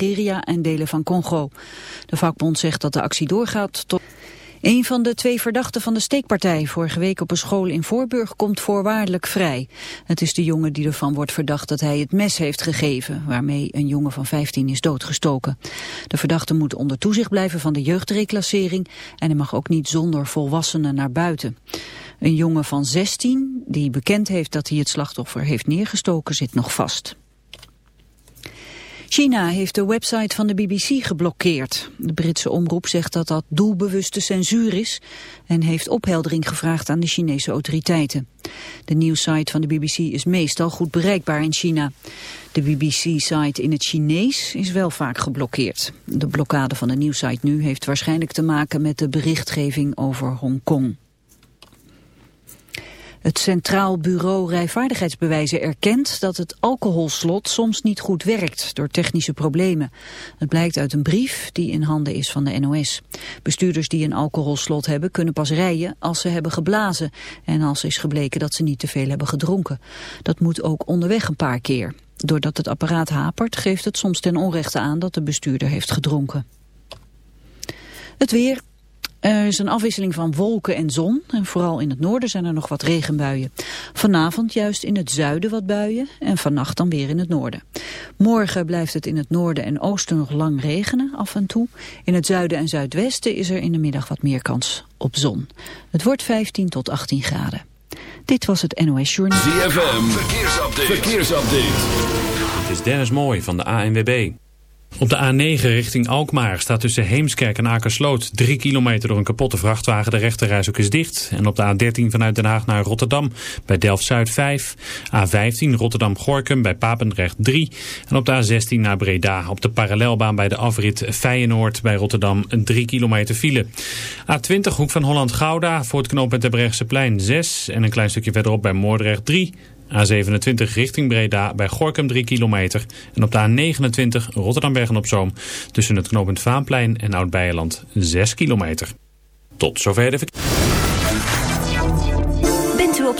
Nigeria en delen van Congo. De vakbond zegt dat de actie doorgaat tot... Een van de twee verdachten van de steekpartij vorige week op een school in Voorburg komt voorwaardelijk vrij. Het is de jongen die ervan wordt verdacht dat hij het mes heeft gegeven, waarmee een jongen van 15 is doodgestoken. De verdachte moet onder toezicht blijven van de jeugdreclassering en hij mag ook niet zonder volwassenen naar buiten. Een jongen van 16, die bekend heeft dat hij het slachtoffer heeft neergestoken, zit nog vast. China heeft de website van de BBC geblokkeerd. De Britse omroep zegt dat dat doelbewuste censuur is en heeft opheldering gevraagd aan de Chinese autoriteiten. De nieuwsite van de BBC is meestal goed bereikbaar in China. De BBC-site in het Chinees is wel vaak geblokkeerd. De blokkade van de nieuwsite nu heeft waarschijnlijk te maken met de berichtgeving over Hongkong. Het Centraal Bureau Rijvaardigheidsbewijzen erkent dat het alcoholslot soms niet goed werkt door technische problemen. Het blijkt uit een brief die in handen is van de NOS. Bestuurders die een alcoholslot hebben kunnen pas rijden als ze hebben geblazen en als is gebleken dat ze niet te veel hebben gedronken. Dat moet ook onderweg een paar keer. Doordat het apparaat hapert geeft het soms ten onrechte aan dat de bestuurder heeft gedronken. Het weer, er is een afwisseling van wolken en zon en vooral in het noorden zijn er nog wat regenbuien. Vanavond juist in het zuiden wat buien en vannacht dan weer in het noorden. Morgen blijft het in het noorden en oosten nog lang regenen af en toe. In het zuiden en zuidwesten is er in de middag wat meer kans op zon. Het wordt 15 tot 18 graden. Dit was het NOS Journal. ZFM, verkeersupdate. verkeersupdate. Dit is Dennis Mooij van de ANWB. Op de A9 richting Alkmaar staat tussen Heemskerk en Akersloot 3 kilometer door een kapotte vrachtwagen. De rechterreis ook is dicht. En op de A13 vanuit Den Haag naar Rotterdam bij Delft-Zuid 5. A15 Rotterdam-Gorkum bij Papendrecht 3. En op de A16 naar Breda op de parallelbaan bij de afrit Feyenoord bij Rotterdam 3 kilometer file. A20 Hoek van Holland-Gouda voor het knooppunt plein 6. En een klein stukje verderop bij Moordrecht 3. A27 richting Breda bij Gorkum 3 kilometer. En op de A29 Rotterdam-Bergen-op-Zoom tussen het knooppunt Vaanplein en Oud-Beijerland 6 kilometer. Tot zover de verkeer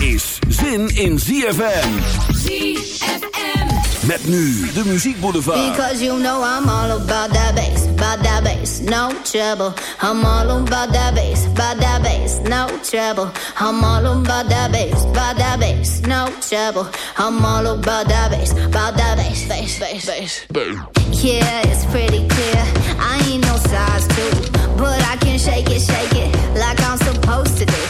Is zin in ZFM. ZFM. Met nu de muziekboulevard. Because you know I'm all about that bass, about that bass, no trouble. I'm all about that bass, about that bass, no trouble. I'm all about that bass, about that bass, no trouble. I'm all about that bass, about that bass, bass, bass, bass. Yeah, it's pretty clear. I ain't no size two, but I can shake it, shake it like I'm supposed to do.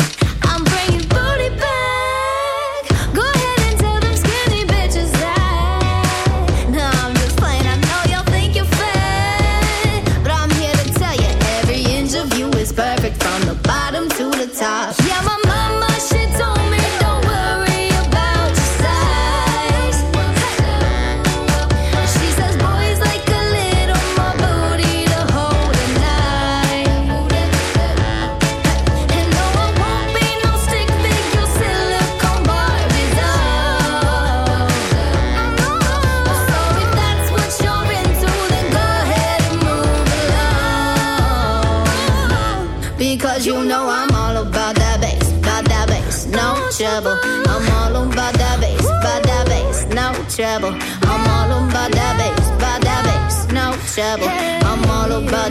trouble. I'm all about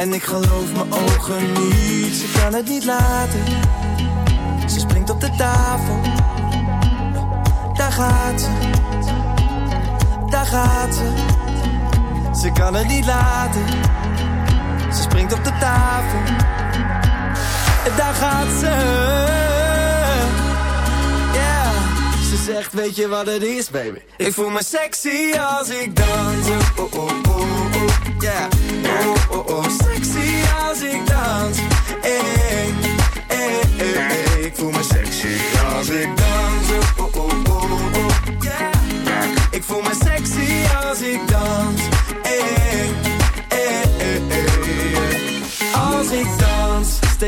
En ik geloof mijn ogen niet, ze kan het niet laten. Ze springt op de tafel, daar gaat ze, daar gaat ze. Ze kan het niet laten, ze springt op de tafel, daar gaat ze. Ze zegt weet je wat het is baby. Ik voel me sexy als ik dans. Oh, oh, oh, oh, yeah.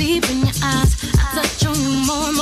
Deep in your eyes. I touch on you more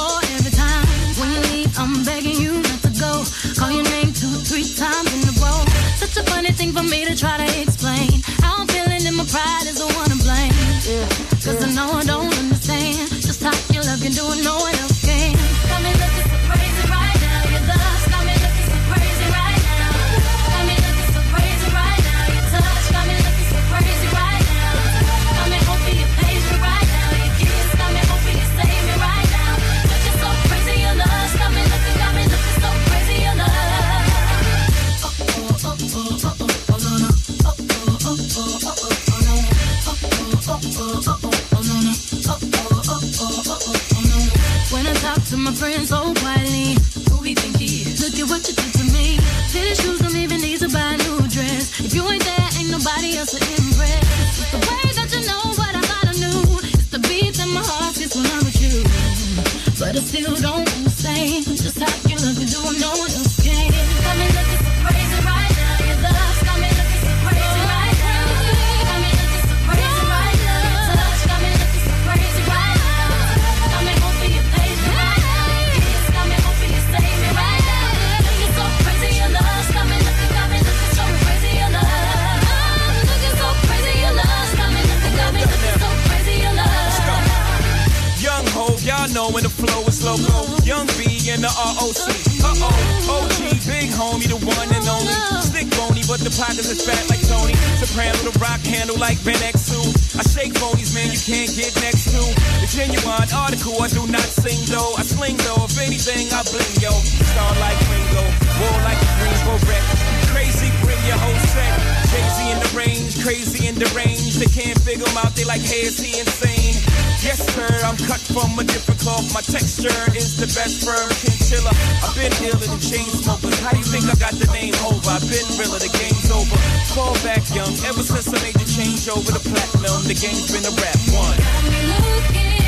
genuine article, I do not sing though. I sling though, if anything, I bling yo. Star like Ringo, war like a Greensboro wreck. Crazy, bring your whole set. Crazy in the range, crazy in the range. They can't figure him out, they like, hey, is he insane? Yes, sir, I'm cut from a different cloth. My texture is the best firm chinchilla. I've been iller than chain smokers. How do you think I got the name over? I've been realer, the game's over. Fall back young, ever since I made the change over the platinum, the game's been a rap one. Got me looking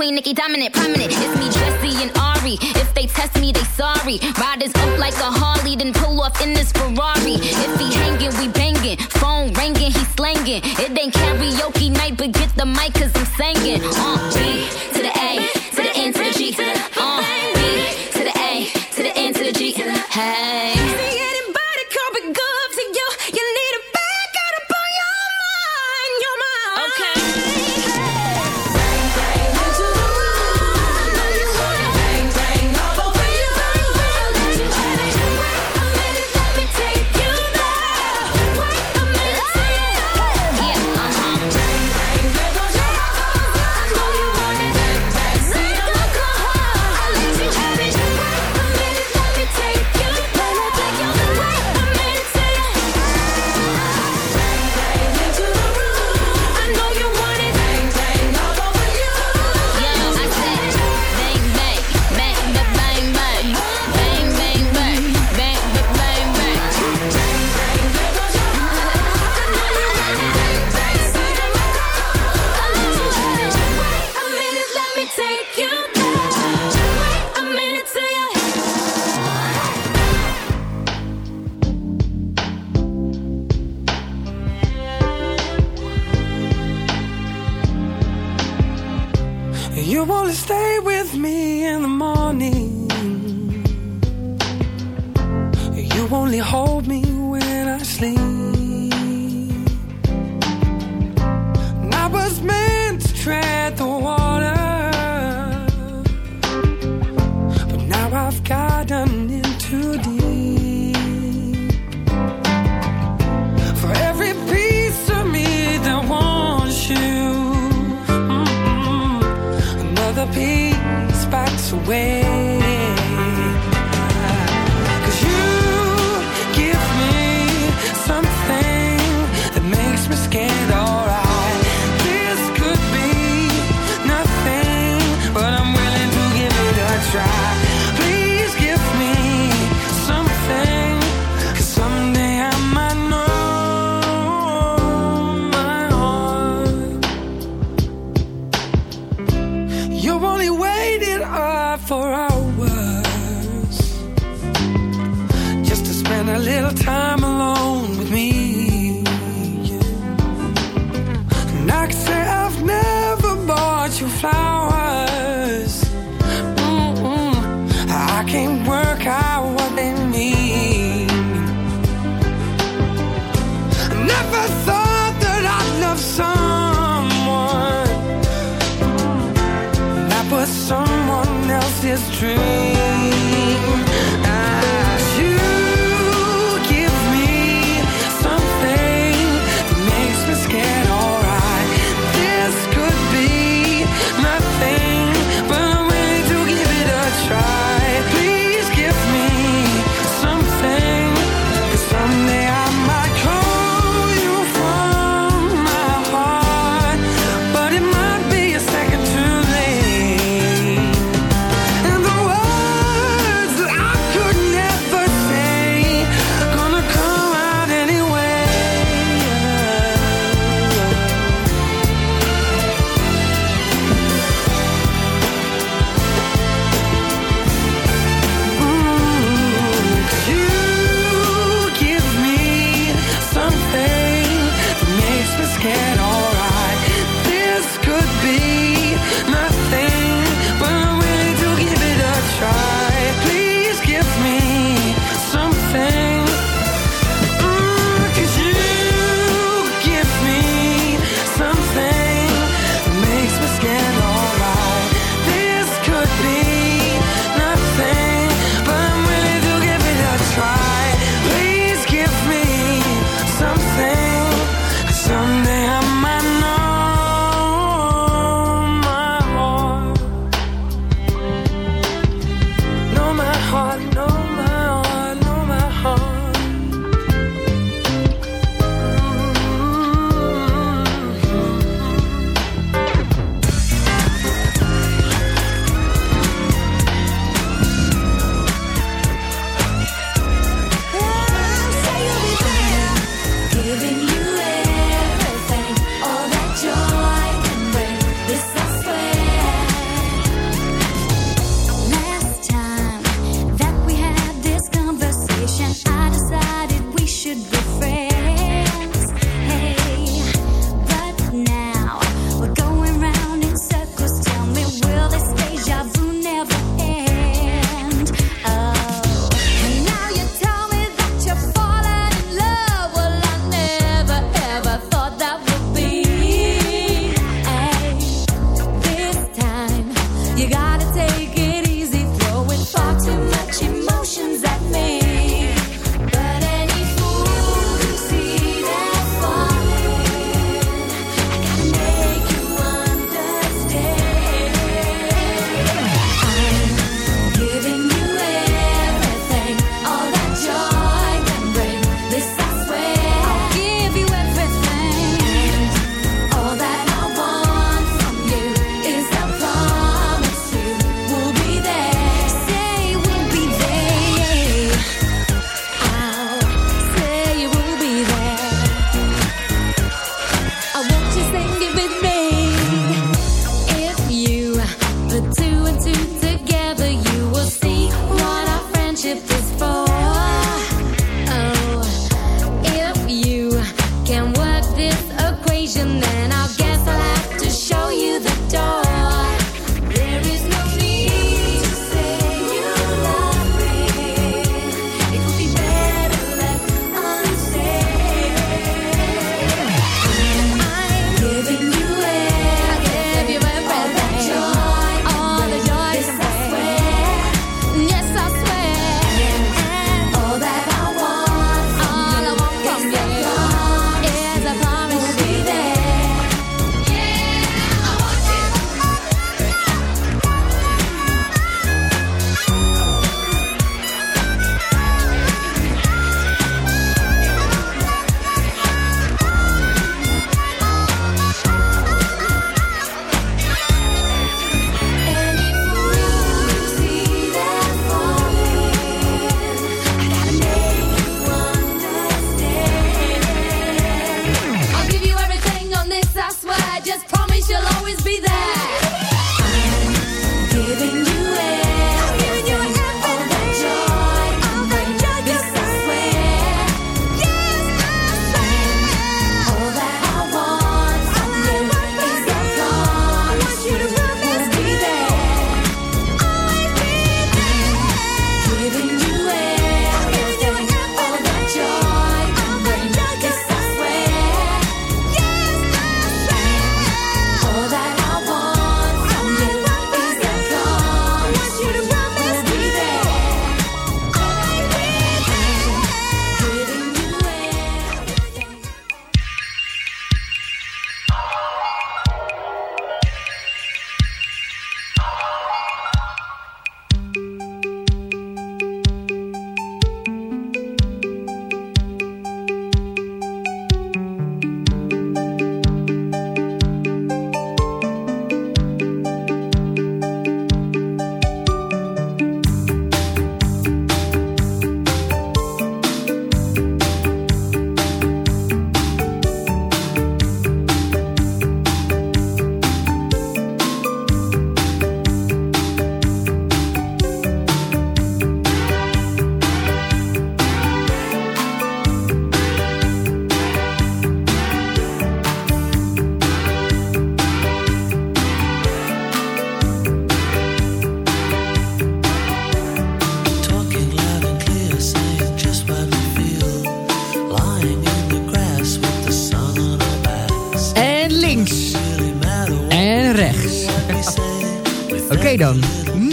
Queen Nicki, dominant, prominent. It's me, Jesse, and Ari. If they test me, they sorry. Riders up like a Harley, then pull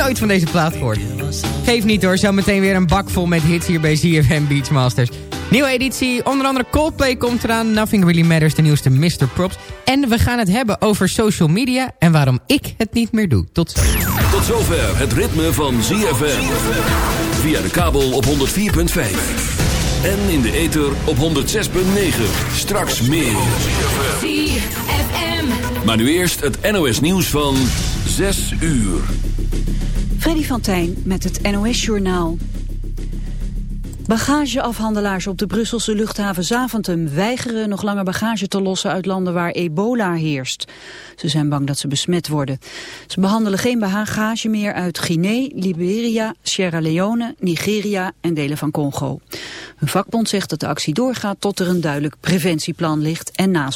nooit van deze plaat gehoord. Geef niet hoor, zo meteen weer een bak vol met hits hier bij ZFM Beachmasters. Nieuwe editie, onder andere Coldplay komt eraan, Nothing Really Matters, de nieuwste Mr. Props. En we gaan het hebben over social media en waarom ik het niet meer doe. Tot zo. Tot zover het ritme van ZFM. Via de kabel op 104.5. En in de ether op 106.9. Straks meer. Maar nu eerst het NOS nieuws van 6 uur. Van Tijn met het NOS-journaal. Bagageafhandelaars op de Brusselse luchthaven Zaventem weigeren nog langer bagage te lossen uit landen waar ebola heerst. Ze zijn bang dat ze besmet worden. Ze behandelen geen bagage meer uit Guinea, Liberia, Sierra Leone, Nigeria en delen van Congo. Hun vakbond zegt dat de actie doorgaat tot er een duidelijk preventieplan ligt en nazorg.